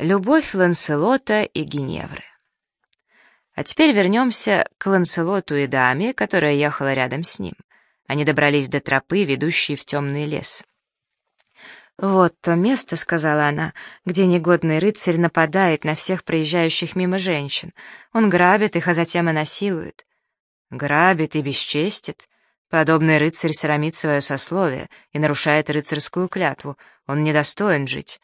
Любовь Ланселота и Геневры. А теперь вернемся к Ланселоту и даме, которая ехала рядом с ним. Они добрались до тропы, ведущей в темный лес. «Вот то место», — сказала она, — «где негодный рыцарь нападает на всех проезжающих мимо женщин. Он грабит их, а затем и насилует». «Грабит и бесчестит?» Подобный рыцарь срамит свое сословие и нарушает рыцарскую клятву. Он недостоин жить.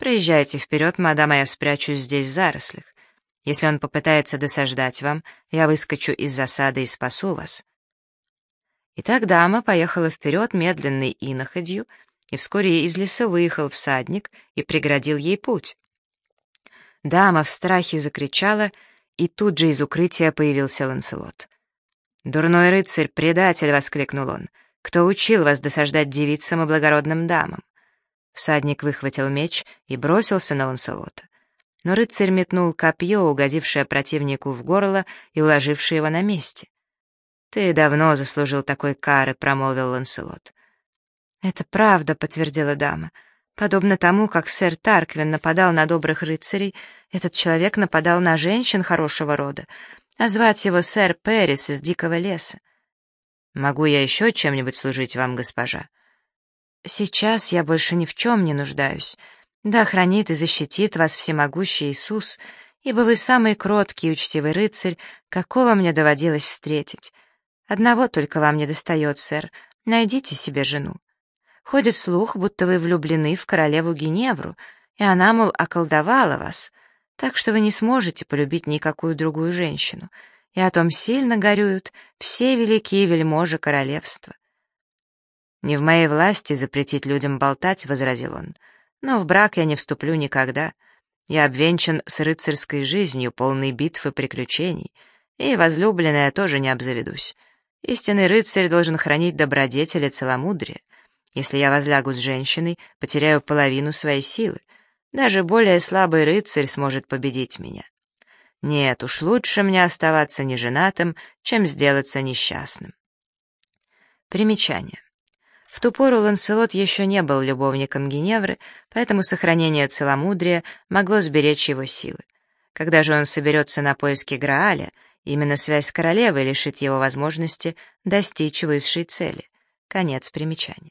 Проезжайте вперед, мадам, а я спрячусь здесь в зарослях. Если он попытается досаждать вам, я выскочу из засады и спасу вас». Итак, дама поехала вперед медленной иноходью, и вскоре из леса выехал всадник и преградил ей путь. Дама в страхе закричала, и тут же из укрытия появился Ланселот. «Дурной рыцарь, предатель!» — воскликнул он. «Кто учил вас досаждать девицам и благородным дамам?» Всадник выхватил меч и бросился на Ланселота. Но рыцарь метнул копье, угодившее противнику в горло и уложившее его на месте. «Ты давно заслужил такой кары», — промолвил Ланселот. «Это правда», — подтвердила дама. «Подобно тому, как сэр Тарквин нападал на добрых рыцарей, этот человек нападал на женщин хорошего рода, а звать его сэр Перрис из Дикого леса. Могу я еще чем-нибудь служить вам, госпожа?» «Сейчас я больше ни в чем не нуждаюсь. Да хранит и защитит вас всемогущий Иисус, ибо вы самый кроткий и учтивый рыцарь, какого мне доводилось встретить. Одного только вам не достает, сэр. Найдите себе жену. Ходит слух, будто вы влюблены в королеву Геневру, и она, мол, околдовала вас, так что вы не сможете полюбить никакую другую женщину, и о том сильно горюют все великие вельможи королевства. «Не в моей власти запретить людям болтать», — возразил он, «но в брак я не вступлю никогда. Я обвенчан с рыцарской жизнью, полной битв и приключений, и возлюбленная тоже не обзаведусь. Истинный рыцарь должен хранить добродетель и целомудрие. Если я возлягу с женщиной, потеряю половину своей силы. Даже более слабый рыцарь сможет победить меня. Нет, уж лучше мне оставаться неженатым, чем сделаться несчастным. Примечание. В ту пору Ланселот еще не был любовником Геневры, поэтому сохранение целомудрия могло сберечь его силы. Когда же он соберется на поиски Грааля, именно связь с королевой лишит его возможности достичь высшей цели. Конец примечания.